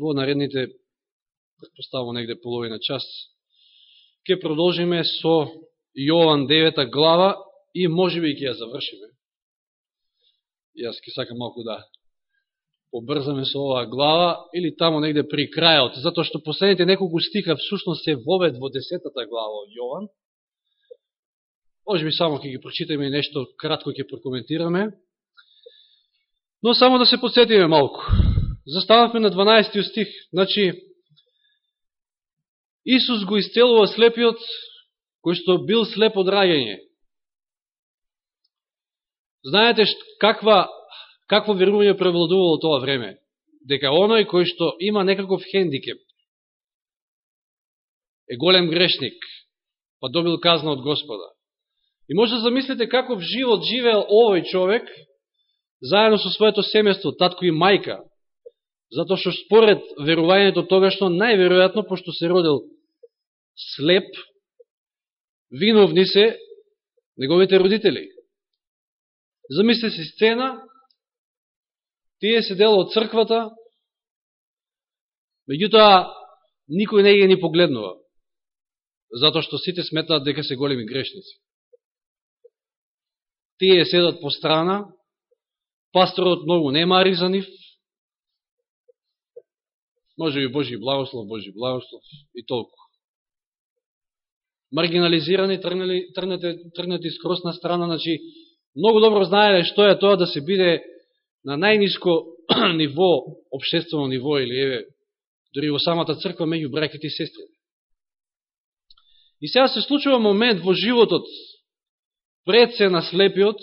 во наредните, предпоставно негде половина час, ќе продолжиме со Јован 9 глава и може би ќе ја завршиме. Јас ќе сакам малку да побрзаме со оваа глава или тамо негде при крајот, затоа што последните неколку стиха всушност се вовед во десетата глава од Јован. Може би само ќе ги прочитаме и нешто кратко ќе прокоментираме. Но само да се подсетиме малку. Застававме на 12 стих. Значи, Исус го изцелува слепиот, кој што бил слеп од раѓање. Знаете каква, какво верување превладувало тоа време? Дека оној кој што има некаков хендикеп, е голем грешник, па добил казна од Господа. И може да замислите каков живот живеел овој човек, заедно со своето семејство, татко и мајка, затоа што според верувањето тогашно, најверојатно, пошто се родил слеп, виновни се неговите родители. Замислите си сцена, тие се дел од црквата, меѓутоа никој не ги ни погледнува, затоа што сите сметаат дека се големи грешници. Тие седат по страна, пасторот многу не мари за нив, може би Божи благослов, Божи благослов и толку. Маргинализирани, тргнати, тргнати, тргнати скрос на страна, значи, многу добро знаеле што е тоа да се биде на најниско ниво, обшествено ниво, или еве, дори во самата црква меѓу браките и сестри. И сега се случува момент во животот пред се на слепиот,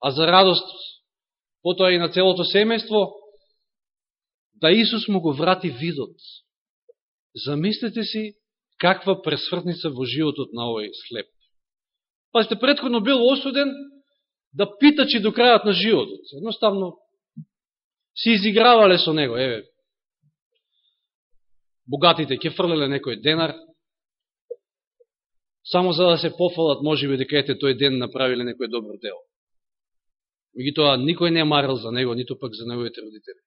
а за радост потоа и на целото семејство, да Исус му го врати видот. Замислете си каква пресвртница во животот на овој слеп. Пазите, предходно бил осуден да питачи до крајот на животот. Едноставно, си изигравале со него, еве. Богатите ќе фрлеле некој денар, само за да се пофалат, може би, дека ете тој ден направиле некој добро дело. тоа никој не марал за него, ниту пак за неговите родители.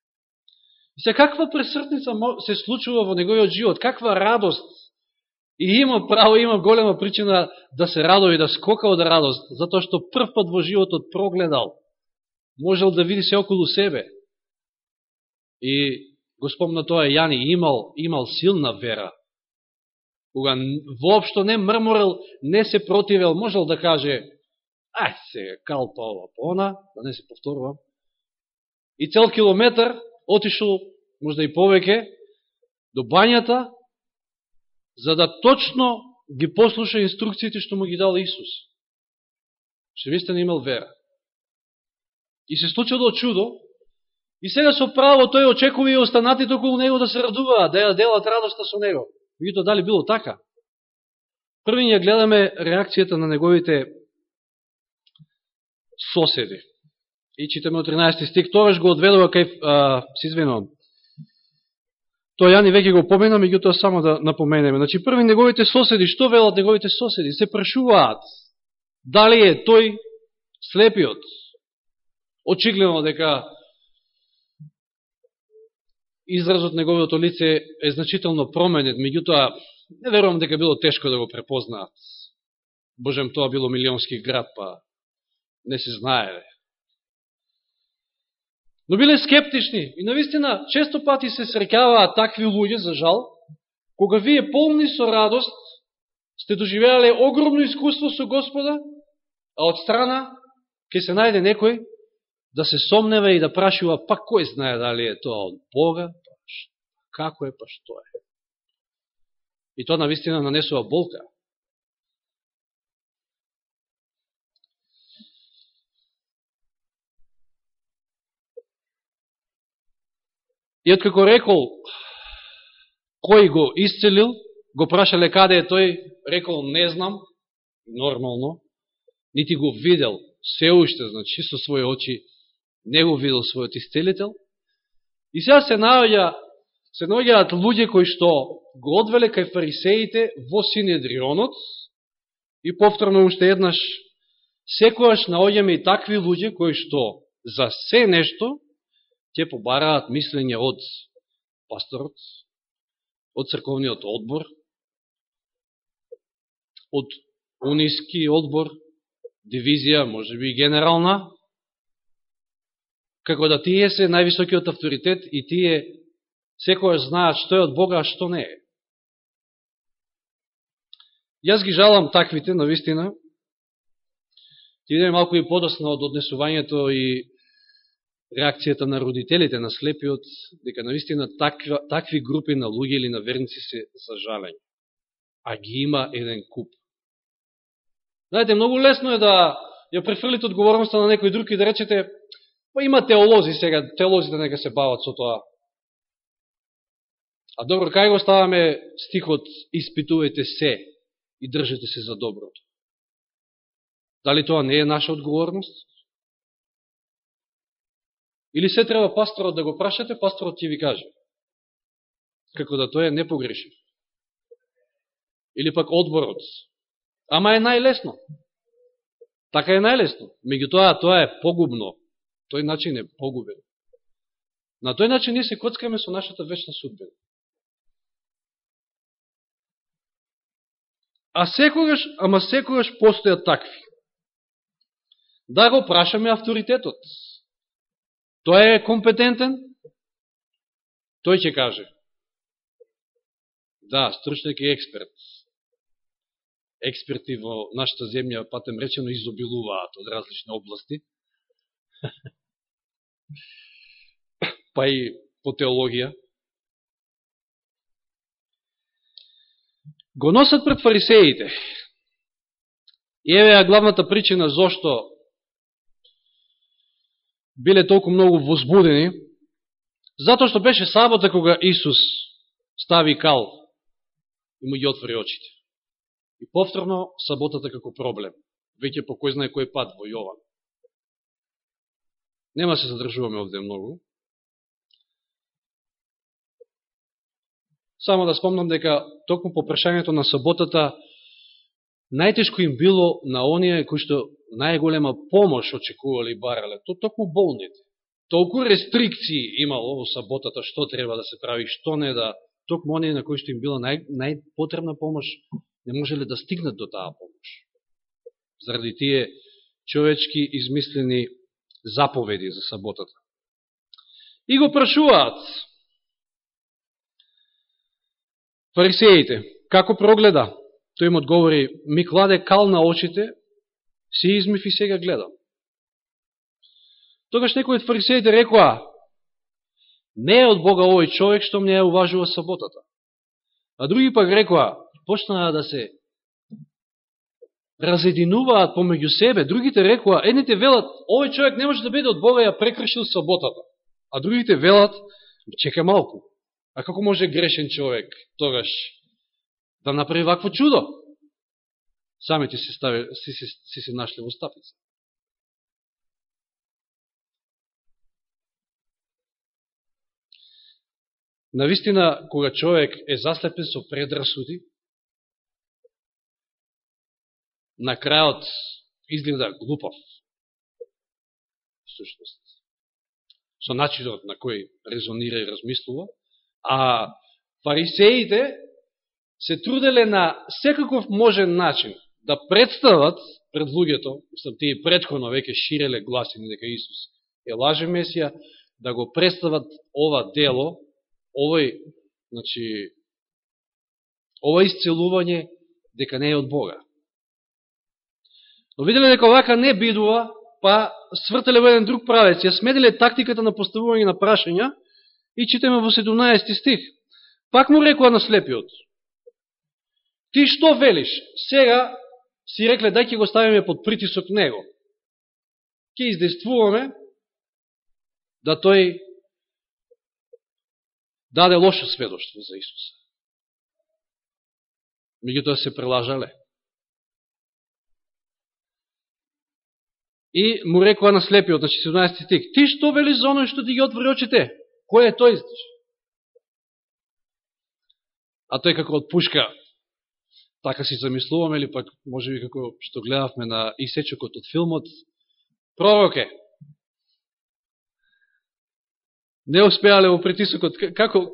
Се каква пресртница се случува во неговиот живот, каква радост. И има право, има голема причина да се радови, да скока од радост, затоа што прв пат во животот прогледал, можел да види се околу себе. И го спомна тоа Јани, имал, имал силна вера. Кога воопшто не мрморел, не се противел, можел да каже, ај се, калпа ова по она, да не се повторувам. И цел километар отишол, можда и повеќе, до бањата, за да точно ги послуша инструкциите што му ги дал Исус. Ше вистина имал вера. И се случило чудо, и сега со право тој очекува и останатите околу него да се радуваат, да ја делат радоста со него. Меѓуто дали било така? Први ја гледаме реакцијата на неговите соседи. И читаме од 13 стик. тогаш го одведува кај, а, се извинувам, Тоа Јани веќе го помена, меѓутоа само да напоменеме. Значи, први неговите соседи, што велат неговите соседи? Се прашуваат дали е тој слепиот. Очигледно дека изразот неговото лице е значително променет, меѓутоа не верувам дека било тешко да го препознаат. Божем, тоа било милионски град, па не се знае. Но биле скептични и навистина често пати се срекаваат такви луѓе, за жал, кога вие полни со радост сте доживеале огромно искуство со Господа, а од страна ќе се најде некој да се сомнева и да прашува, па кој знае дали е тоа од Бога, па како е, па што е. И тоа навистина нанесува болка. И откако рекол кој го исцелил, го прашале каде е тој, рекол не знам, нормално, нити го видел се уште, значи со своји очи, не го видел својот исцелител. И сега се наоѓа се наоѓаат луѓе кои што го одвеле кај фарисеите во Синедрионот и повторно уште еднаш секојаш наоѓаме и такви луѓе кои што за се нешто ќе побараат мислење од пасторот, од црковниот одбор, од униски одбор, дивизија, може би генерална, како да тие се највисокиот авторитет и тие секојаш знаат што е од Бога, а што не е. Јас ги жалам таквите, на вистина, ти идеме малко и подосна од однесувањето и реакцијата на родителите на слепиот, дека наистина таква, такви групи на луѓе или на верници се за жалење. А ги има еден куп. Знаете, многу лесно е да ја префрлите одговорността на некој друг и да речете, па има теолози сега, теолозите нека се бават со тоа. А добро, кај го ставаме стихот испитувајте се и држете се за доброто? Дали тоа не е наша одговорност? Или се треба пасторот да го прашате, пасторот ќе ви каже. Како да тој е непогрешен. Или пак одборот. Ама е најлесно. Така е најлесно. тоа, тоа е погубно. Тој начин е погубен. На тој начин ние се коцкаме со нашата вечна судбена. А секогаш, ама секогаш постојат такви. Да го прашаме авторитетот. Тој е компетентен, тој ќе каже. Да, стручник е експерт. Експерти во нашата земја, патем речено, изобилуваат од различни области. па и по теологија. Го носат пред фарисеите. И еве главната причина зошто биле толку многу возбудени, затоа што беше сабота кога Исус стави кал и му ги отвори очите. И повторно саботата како проблем, веќе по кој знае кој пат во Јован. Нема се задржуваме овде многу. Само да спомнам дека токму по прашањето на саботата најтешко им било на оние кои што најголема помош очекувале и барале, то токму болните. Толку рестрикции имало во саботата, што треба да се прави, што не да, токму оние на кои што им била нај, најпотребна помош, не можеле да стигнат до таа помош. Заради тие човечки измислени заповеди за саботата. И го прашуваат фарисеите, како прогледа? Тој им одговори, ми кладе кал на очите, Си измив и сега гледам. Тогаш некои од фарисеите рекоа, не е од Бога овој човек што мне ја уважува саботата. А други пак рекоа, почнаа да се разединуваат помеѓу себе. Другите рекоа, едните велат, овој човек не може да биде од Бога, ја прекршил саботата. А другите велат, чека малку. А како може грешен човек тогаш да направи вакво чудо? Самите си, стави, си, си, си се нашли во стапица. Навистина, кога човек е заслепен со предрасуди, на крајот изгледа глупав. всушност, Со начинот на кој резонира и размислува, а фарисеите се труделе на секаков можен начин да представат пред луѓето, мислам, тие предходно веќе ширеле гласини дека Исус е лаже Месија, да го представат ова дело, овој, значи, ова исцелување дека не е од Бога. Но виделе дека овака не бидува, па свртеле во еден друг правец, ја смедиле тактиката на поставување на прашања и читаме во 17 стих. Пак му рекоа на слепиот, ти што велиш? Сега си рекле, дај ќе го ставиме под притисок него. Ке издействуваме да тој даде лошо сведоштво за Исуса. Меѓутоа се прелажале. И му рекува на слепиот, на 17 стих, ти што вели за оној што ти ги отвори очите? Кој е тој? Значи?» а тој како од пушка така си замислуваме, или пак може би како што гледавме на исечокот од филмот, пророк е. Не успеале во притисокот, како,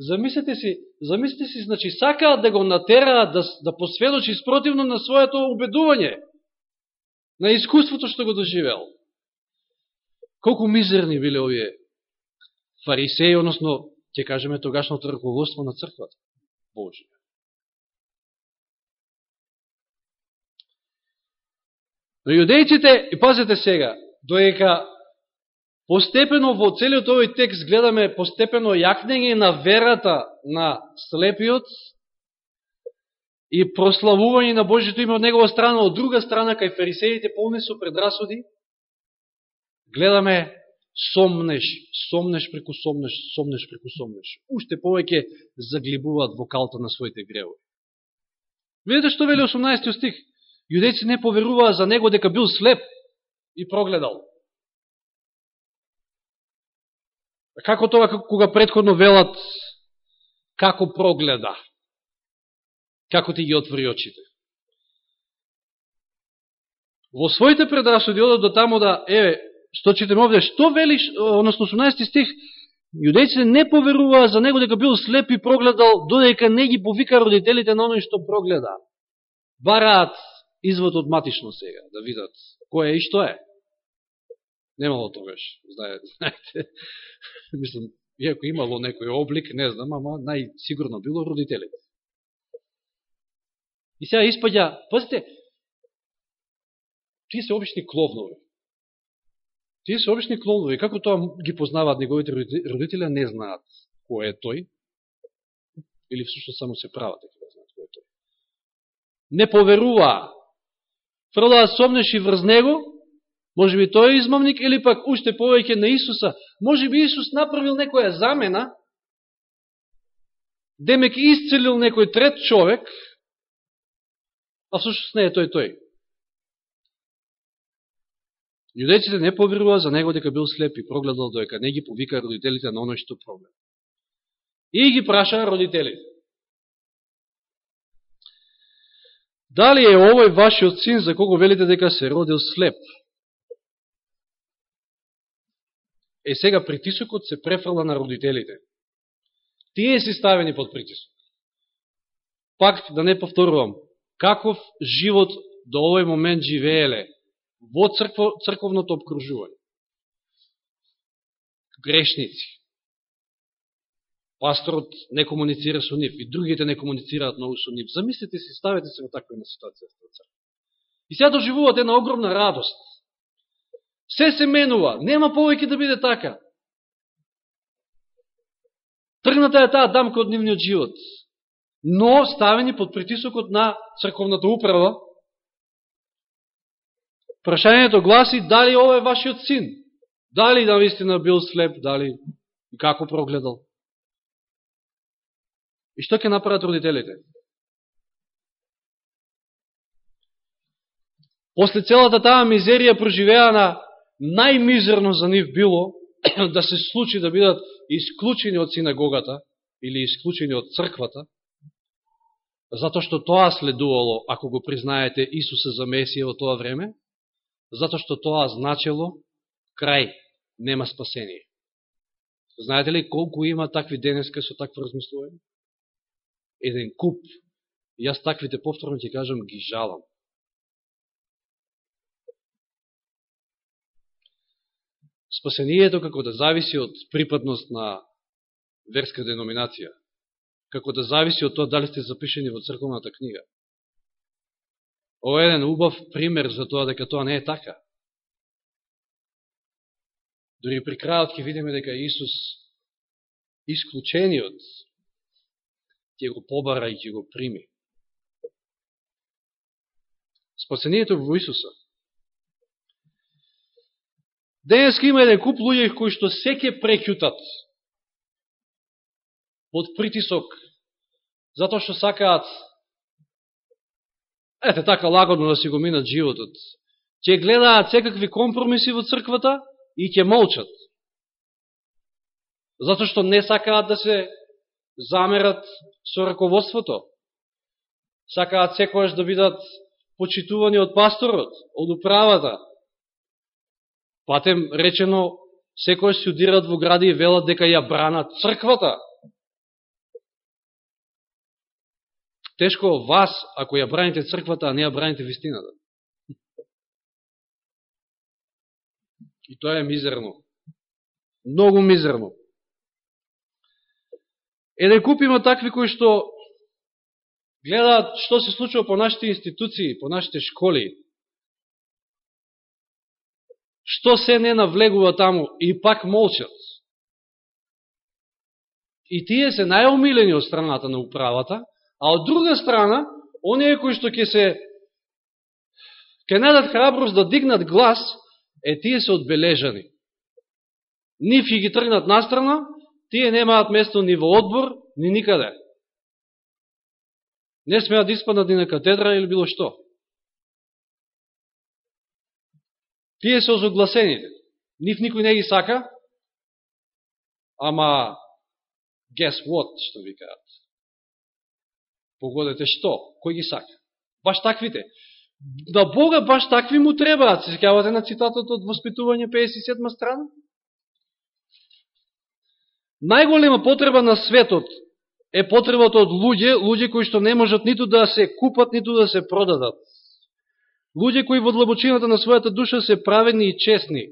Замислете си, замислете си, значи, сакаат да го натераат да, да посведочи спротивно на своето убедување, на искуството што го доживел. Колку мизерни биле овие фарисеи, односно, ќе кажеме тогашното раководство на црквата Божија. Но јудејците, и пазете сега, доека постепено во целиот овој текст гледаме постепено јакнење на верата на слепиот и прославување на Божито име од негова страна, од друга страна, кај фарисеите полни со предрасуди, гледаме сомнеш, сомнеш преку сомнеш, сомнеш преку сомнеш. Уште повеќе заглибуваат вокалта на своите гревови. Видите што вели 18 стих? Јудејци не поверуваа за него дека бил слеп и прогледал. Како тоа кога предходно велат како прогледа? Како ти ги отвори очите? Во своите предрасуди одат до тамо да, еве, што читаме овде, што велиш, односно 18 стих, јудејците не поверуваа за него дека бил слеп и прогледал, додека не ги повика родителите на оној што прогледа. Бараат извод од матично сега, да видат кој е и што е. Немало да тогаш, знаете. Мислам, иако имало некој облик, не знам, ама најсигурно било родителите. И сега испаѓа, пазите, тие се обични кловнови. Тие се обични клонови. Како тоа ги познаваат неговите родители, не знаат кој е тој. Или всушност само се прават дека да знаат кој е тој. Не поверуваа. Фрлаат сомнеши и врз него, може би тој е измамник, или пак уште повеќе на Исуса. Може би Исус направил некоја замена, демек исцелил некој трет човек, а всушност не е тој тој. Јудејците не поверува за него дека бил слеп и прогледал доека не ги повика родителите на оној што проблем. И ги праша родителите. Дали е овој вашиот син за кого велите дека се родил слеп? Е сега притисокот се префрла на родителите. Тие си ставени под притисок. Пак да не повторувам, каков живот до овој момент живееле во цркво, црковното обкружување. Грешници. Пасторот не комуницира со нив и другите не комуницираат многу со нив. Замислите си, ставете се во таква една ситуација. И сега доживуваат една огромна радост. Се се менува, нема повеќе да биде така. Тргната е таа дамка од нивниот живот. Но ставени под притисокот на црковната управа, Прашањето гласи дали ова е вашиот син. Дали да вистина бил слеп, дали и како прогледал. И што ќе направат родителите? После целата таа мизерија проживеана, најмизерно за нив било да се случи да бидат исклучени од синагогата или исклучени од црквата, затоа што тоа следувало, ако го признаете Исуса за Месија во тоа време, затоа што тоа значело крај, нема спасение. Знаете ли колку има такви денеска со такво размислување? Еден куп. И јас таквите повторно ќе кажам, ги жалам. Спасението како да зависи од припадност на верска деноминација, како да зависи од тоа дали сте запишени во црковната книга. Ова е еден убав пример за тоа дека тоа не е така. Дори при крајот ќе видиме дека Исус исклучениот ќе го побара и ќе го прими. Спасението во Исуса. Денеска има еден куп луѓе кои што се ќе прекјутат под притисок, затоа што сакаат ете така лагодно да си го минат животот, Че гледаат секакви компромиси во црквата и ќе молчат. Затоа што не сакаат да се замерат со раководството. Сакаат секојаш да бидат почитувани од пасторот, од управата. Патем речено, секојаш се удират во гради и велат дека ја бранат црквата. Тешко вас, ако ја браните црквата, а не ја браните вистината. И тоа е мизерно. Многу мизерно. Е да купиме такви кои што гледаат што се случува по нашите институции, по нашите школи, што се не навлегува таму и пак молчат. И тие се најомилени од страната на управата, а од друга страна, оние кои што ќе се ќе надат храброст да дигнат глас, е тие се одбележани. Нив ги тргнат настрана, тие немаат место ни во одбор, ни никаде. Не смеат да испаднат ни на катедра или било што. Тие се озогласените. Нив никој не ги сака, ама guess what, што ви кажат. Погодете што? Кој ги сака? Баш таквите. На Бога баш такви му требаат. Се секјавате на цитатот од Воспитување 57 страна? Најголема потреба на светот е потребата од луѓе, луѓе кои што не можат ниту да се купат, ниту да се продадат. Луѓе кои во длабочината на својата душа се праведни и честни.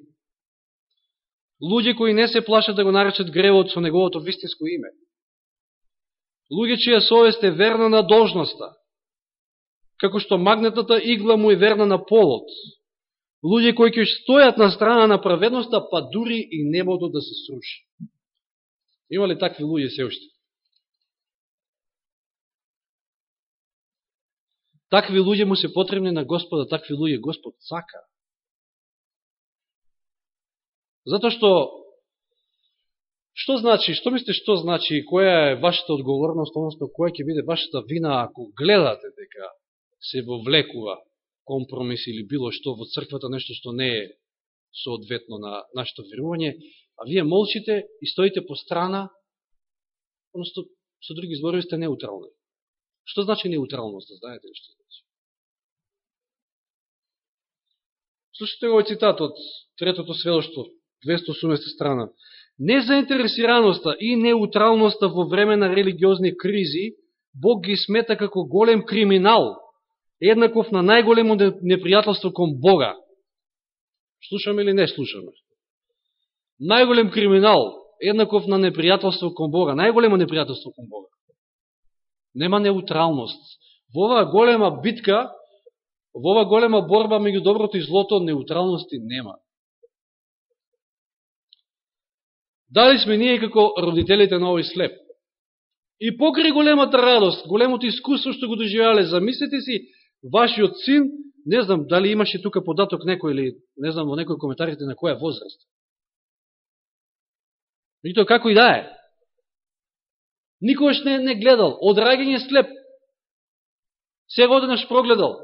Луѓе кои не се плашат да го наречат гревот со неговото вистинско име. Луѓе чија совест е верна на должноста, како што магнетната игла му е верна на полот. Луѓе кои ќе стојат на страна на праведноста, па дури и небото да се сруши. Има ли такви луѓе се уште? Такви луѓе му се потребни на Господа, такви луѓе Господ сака. Затоа што Што значи, што мислите што значи, и која е вашата одговорност, односно која ќе биде вашата вина ако гледате дека се вовлекува компромис или било што во црквата, нешто што не е соодветно на нашето верување, а вие молчите и стоите по страна, односто, со други зборови сте неутрални. Што значи неутралност, да знаете ли што значи? Слушайте овој цитат од Третото сведоштво, 218 страна. Незаинтересираноста и неутралноста во време на религиозни кризи, Бог ги смета како голем криминал, еднаков на најголемо непријателство кон Бога. Слушаме или не слушаме? Најголем криминал, еднаков на непријателство кон Бога, најголемо непријателство кон Бога. Нема неутралност. Во оваа голема битка, во оваа голема борба меѓу доброто и злото, неутралности нема. Дали сме ние како родителите на овој слеп? И покри големата радост, големото искуство што го доживеале, замислете си, вашиот син, не знам дали имаше тука податок некој или не знам во некој коментарите на која возраст тоа како и да е. никогаш не, не гледал. Од раѓање слеп. Сега оденаш прогледал.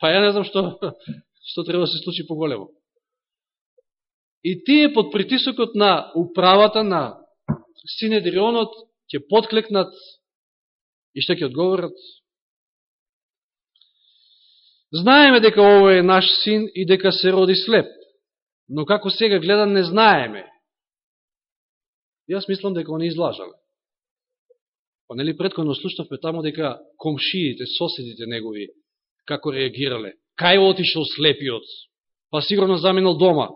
Па ја не знам што, што треба да се случи поголемо. И тие под притисокот на управата на Синедрионот ќе подклекнат и што ќе одговорат. Знаеме дека овој е наш син и дека се роди слеп, но како сега гледан не знаеме. Јас мислам дека они излажале. Па нели предходно слушнавме тамо дека комшиите, соседите негови, како реагирале. Кај отишел слепиот? Па сигурно заминал дома.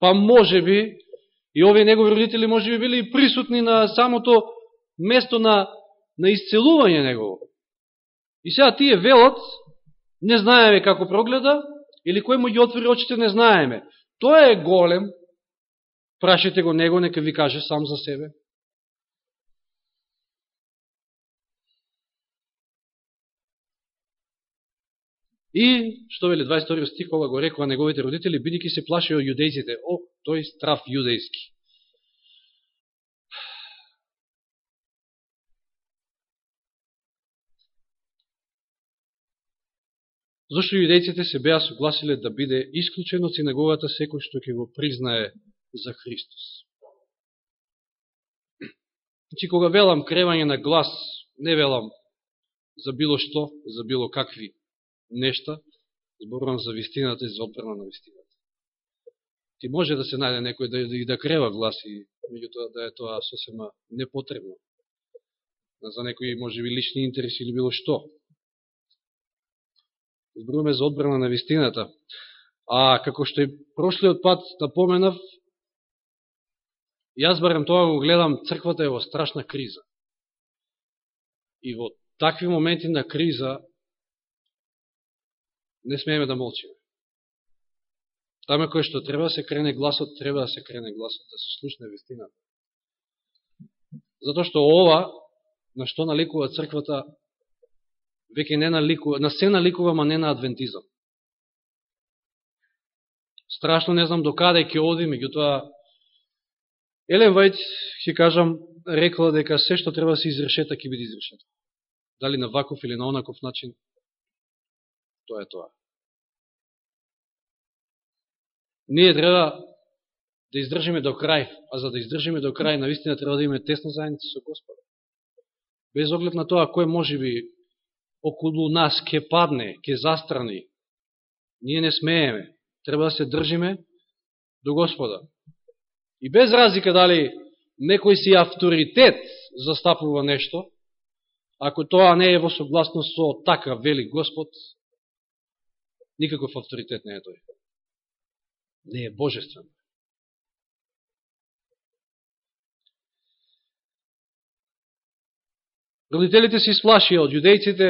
Па може би, и овие негови родители може би били присутни на самото место на, на исцелување негово. И сега тие велот, не знаеме како прогледа, или кој му ги отвори очите, не знаеме. Тоа е голем, прашете го него, нека ви каже сам за себе. И, што вели 22 стих, ова го рекува неговите родители, бидејќи се плаши од јудејците. О, тој страф јудејски. Зошто јудејците се беа согласиле да биде исклучено синагогата секој што ќе го признае за Христос. Значи, кога велам кревање на глас, не велам за било што, за било какви нешта, зборувам за вистината и за одбрана на вистината. Ти може да се најде некој да, и да крева глас и меѓутоа да е тоа сосема непотребно. за некои може би лични интереси или било што. Зборуваме за одбрана на вистината. А како што и прошлиот пат напоменав, јас барем тоа го гледам, црквата е во страшна криза. И во такви моменти на криза не смееме да молчиме. Таме кој што треба да се крене гласот, треба да се крене гласот, да се слушне вистината. Затоа што ова, на што наликува црквата, веќе не наликува, на се наликува, ма не на адвентизам. Страшно не знам до каде ќе оди, меѓутоа Елен Вајд, ќе кажам, рекла дека се што треба да се изрешета, така ќе биде изрешета. Дали на ваков или на онаков начин, тоа е тоа. Ние треба да издржиме до крај, а за да издржиме до крај, наистина треба да имаме тесна заедница со Господа. Без оглед на тоа кој може би околу нас ќе падне, ќе застрани, ние не смееме. Треба да се држиме до Господа. И без разлика дали некој си авторитет застапува нешто, ако тоа не е во согласност со така вели Господ, никаков авторитет не е тој. Не е божествен. Родителите се исплашија од јудејците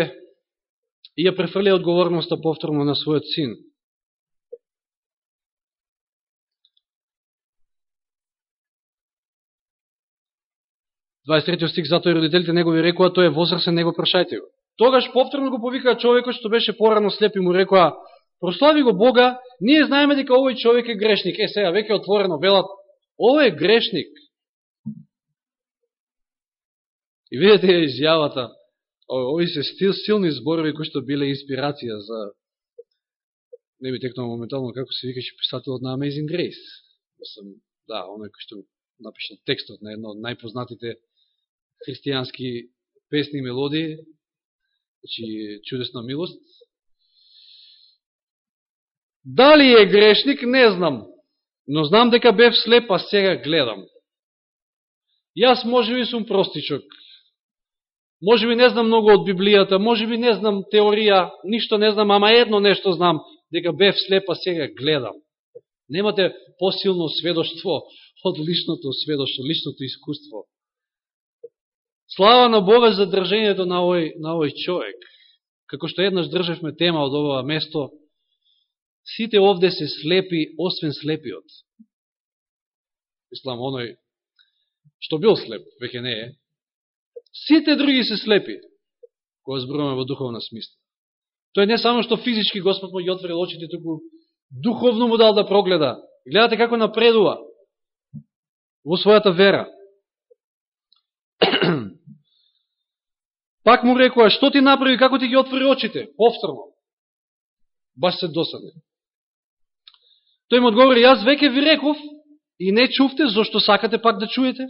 и ја префрлија одговорноста повторно на својот син. 23 стих, затоа и родителите негови рекоа, тој е возрастен него прашајте го. Тогаш повторно го повикаа човекот што беше порано слеп и му рекоа, прослави го Бога, ние знаеме дека овој човек е грешник. Е, сега, веќе отворено велат, овој е грешник. И видите изјавата, овој се стил, силни зборови кои што биле инспирација за не би текнал моментално како се викаше писателот на Amazing Grace. Мислам, да, оној кој што напишал текстот на едно од најпознатите христијански песни и мелодии, значи чудесна милост. Дали е грешник, не знам, но знам дека бев слеп, а сега гледам. Јас може би сум простичок, може би не знам многу од Библијата, може би не знам теорија, ништо не знам, ама едно нешто знам, дека бев слеп, а сега гледам. Немате посилно сведоштво од личното сведоштво, личното искуство. Слава на Бога за држењето на овој, на овој човек. Како што еднаш државме тема од ова место, сите овде се слепи, освен слепиот. Мислам, оној што бил слеп, веќе не е. Сите други се слепи, кога зборуваме во духовна смисла. Тој не само што физички Господ му ги отвори очите, туку духовно му дал да прогледа. Гледате како напредува во својата вера. Пак му рекоа, што ти направи, како ти ги отвори очите? Повторно. Баш се досаде. Тој му одговори, јас веќе ви реков и не чувте, зашто сакате пак да чуете?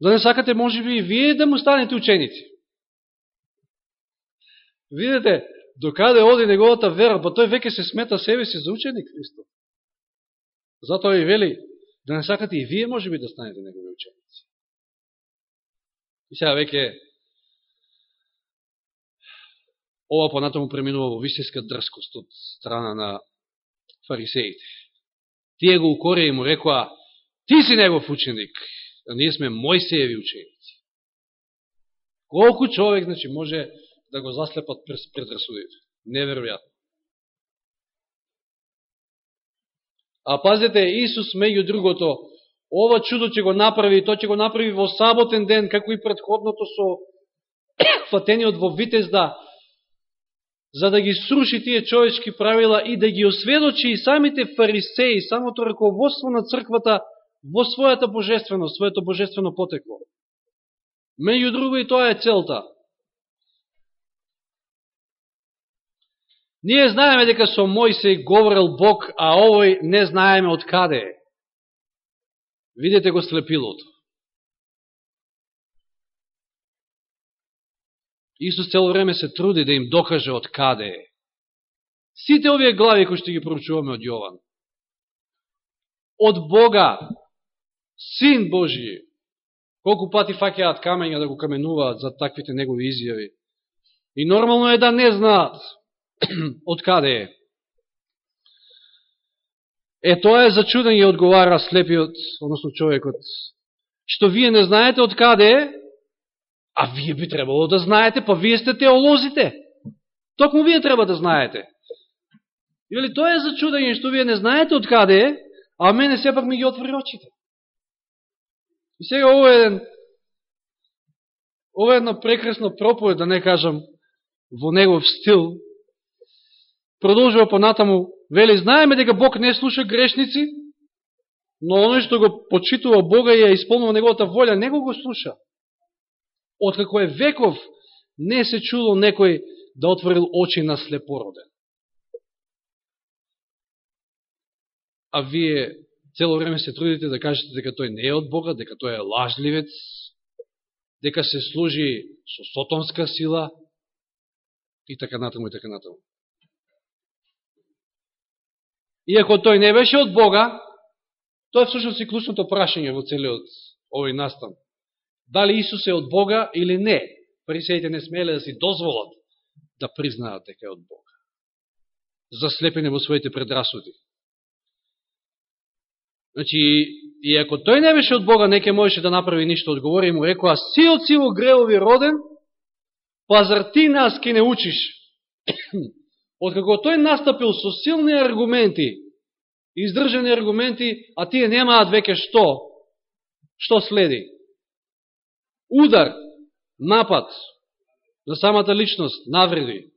Да не сакате, може би, и вие да му станете ученици. Видете, докаде оди неговата вера, па тој веќе се смета себе си за ученик Христо. Затоа и вели, да не сакате и вие, може би, да станете негови ученици. И сега веќе ова понатаму преминува во висеска дрскост од страна на фарисеите. Тие го укоре и му рекоа, ти си негов ученик, а ние сме Мојсееви ученици. Колку човек, значи, може да го заслепат предрасудите? Неверојатно. А пазете, Исус меѓу другото, ова чудо ќе го направи, то ќе го направи во саботен ден, како и предходното со фатениот во Витезда, за да ги сруши тие човечки правила и да ги осведочи и самите фарисеи, самото раководство на црквата во својата божественост, своето божествено потекло. Меѓу друго и тоа е целта. Ние знаеме дека со Мојсей говорил Бог, а овој не знаеме од каде е. Видете го слепилото. Исус цело време се труди да им докаже од каде е. Сите овие глави кои што ги проучуваме од Јован. Од Бога, Син Божи, Колку пати факеат камења да го каменуваат за таквите негови изјави. И нормално е да не знаат од каде е. Е, тоа е зачуден и одговара слепиот, односно човекот, што вие не знаете од каде е, а вие би требало да знаете, па вие сте теолозите. Токму вие треба да знаете. Или тоа е за чудење, што вие не знаете од каде е, а мене сепак ми ги отвори очите. И сега ово е еден ово е едно прекрасно проповед, да не кажам, во негов стил, продолжува понатаму, вели, знаеме дека Бог не слуша грешници, но оној што го почитува Бога и ја исполнува неговата волја, него го слуша. Откако е веков, не се чуло некој да отворил очи на слепороден. А вие цело време се трудите да кажете дека тој не е од Бога, дека тој е лажливец, дека се служи со сотонска сила и така натаму и така натаму. Иако тој не беше од Бога, тоа е всушност и клучното прашање во целиот овој настан. Дали Исус е од Бога или не? Фарисеите не смеле да си дозволат да признаат дека е од Бога. Заслепени во своите предрасуди. Значи, и ако тој не беше од Бога, неке можеше да направи ништо. Одговори му, рекоа, си од сиво греови роден, па зар ти нас ке не учиш? Откако тој настапил со силни аргументи, издржани аргументи, а тие немаат веќе што? Што следи? Удар, напад за самата личност, навреди.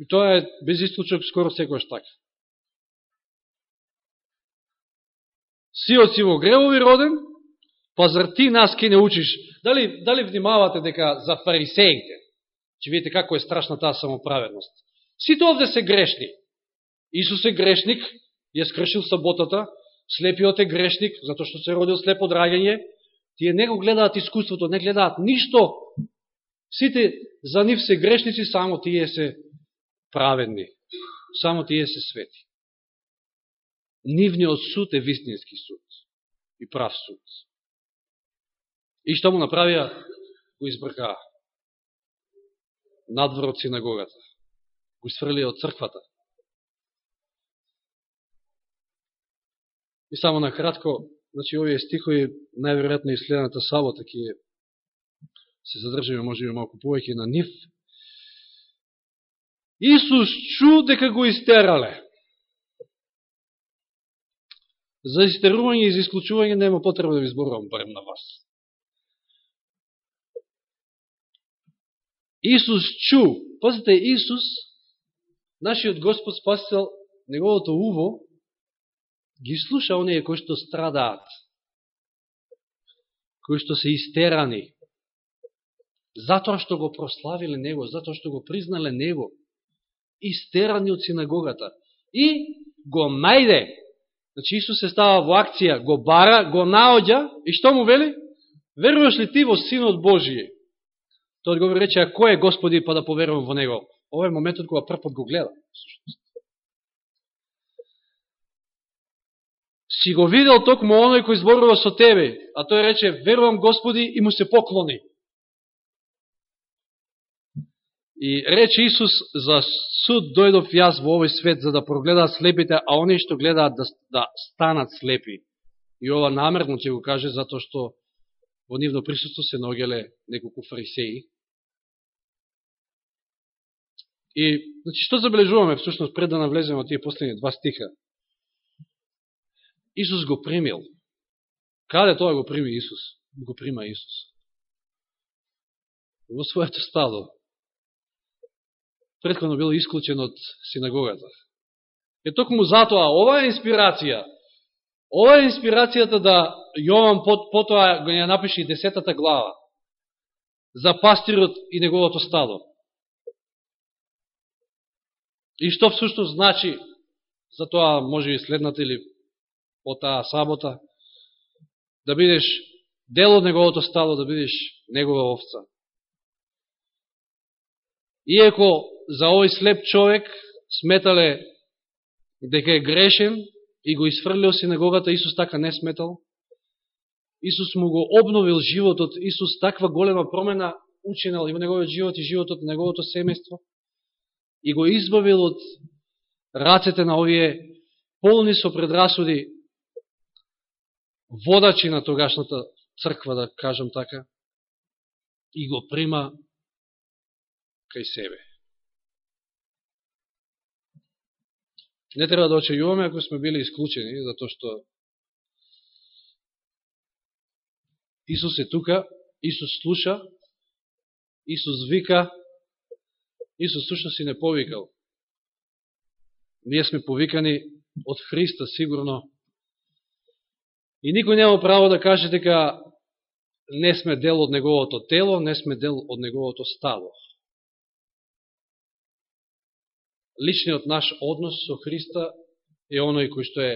И тоа е без исклучок скоро секојаш така. Си во гревови роден, па зар ти нас ке не учиш? Дали, дали внимавате дека за фарисеите, че видите како е страшна таа самоправедност. Сите овде се грешни. Исус е грешник, ја скршил саботата, слепиот е грешник, затоа што се родил слепо драгање, тие не го гледаат искуството, не гледаат ништо. Сите за нив се грешници, само тие се праведни. Само тие се свети. Нивниот суд е вистински суд и прав суд. И што му направија? Го избркаа. Надвор од синагогата. Го сврлија од црквата. И само на кратко, значи овие стихови, најверојатно и следната сабота ќе се задржаме може би малку повеќе на нив. Исус чу дека го истерале. За истерување и за исклучување нема потреба да ви зборувам барем на вас. Исус чу, пазите, Исус, нашиот Господ спасил неговото уво, ги слуша оние кои што страдаат, кои што се истерани, затоа што го прославиле Него, затоа што го признале Него, истерани од синагогата. И го најде. Значи Исус се става во акција, го бара, го наоѓа и што му вели? Веруваш ли ти во Синот Божије? Тој го рече, а кој е Господи па да поверувам во Него? Ова е моментот кога прв го гледа. Си го видел токму оној кој зборува со тебе, а тој рече, верувам Господи, и му се поклони. И рече Исус, за суд дојдов јас во овој свет, за да прогледаат слепите, а оние што гледаат да, да станат слепи. И ова намерно ќе го каже, затоа што во нивно присуство се ногеле неколку фарисеи. И, значи, што забележуваме, всушност, пред да навлеземе од тие последни два стиха? Исус го примил. Каде тоа го прими Исус? Го прима Исус. Во своето стадо. Предходно бил исклучен од синагогата. Е токму затоа, ова е инспирација. Ова е инспирацијата да Јован потоа го ја напише и десетата глава за пастирот и неговото стадо. И што всушност значи за тоа може и следната или по таа сабота, да бидеш дел од неговото стадо, да бидеш негова овца. Иеко за овој слеп човек сметале дека е грешен и го изфрлил синагогата, Исус така не сметал. Исус му го обновил животот, Исус таква голема промена учинал и во неговиот живот и животот на неговото семејство и го избавил од рацете на овие полни со предрасуди водачи на тогашната црква, да кажам така, и го прима кај себе. Не треба да очајуваме ако сме били исклучени, затоа што Исус е тука, Исус слуша, Исус вика, Исус слуша си не повикал. Ние сме повикани од Христа, сигурно. И никој нема право да каже дека не сме дел од неговото тело, не сме дел од неговото стало. Личниот наш однос со Христа е оној кој што е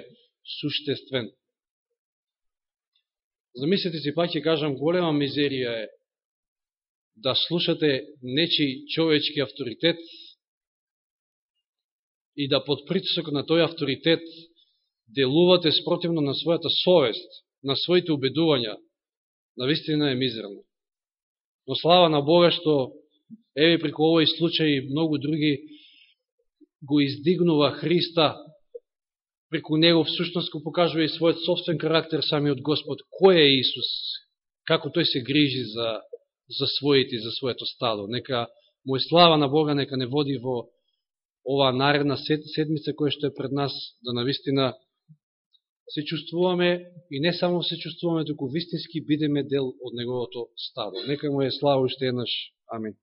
суштествен. Замислете си, пак ќе кажам, голема мизерија е да слушате нечи човечки авторитет и да под притисок на тој авторитет делувате спротивно на својата совест, на своите убедувања, навистина е мизерно. Но слава на Бога што еве преку овој случај и многу други го издигнува Христа, преку него всушност го покажува и својот собствен карактер самиот Господ. Кој е Исус? Како тој се грижи за, за своите и за своето стадо? Нека мој слава на Бога нека не води во оваа наредна седмица која што е пред нас, да навистина се чувствуваме и не само се чувствуваме, току вистински бидеме дел од неговото стадо. Нека му е слава уште еднаш. Амин.